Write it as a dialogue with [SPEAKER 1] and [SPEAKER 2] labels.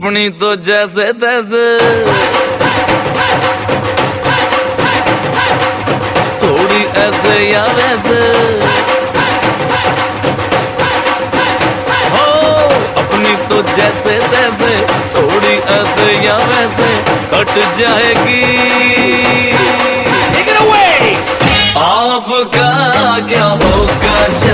[SPEAKER 1] अपनी तो जैसे तैसे। थोड़ी ऐसे या वैसे। हो अपनी तो जैसे तैसे थोड़ी ऐसे या वैसे कट जाएगी। आपका क्या होगा?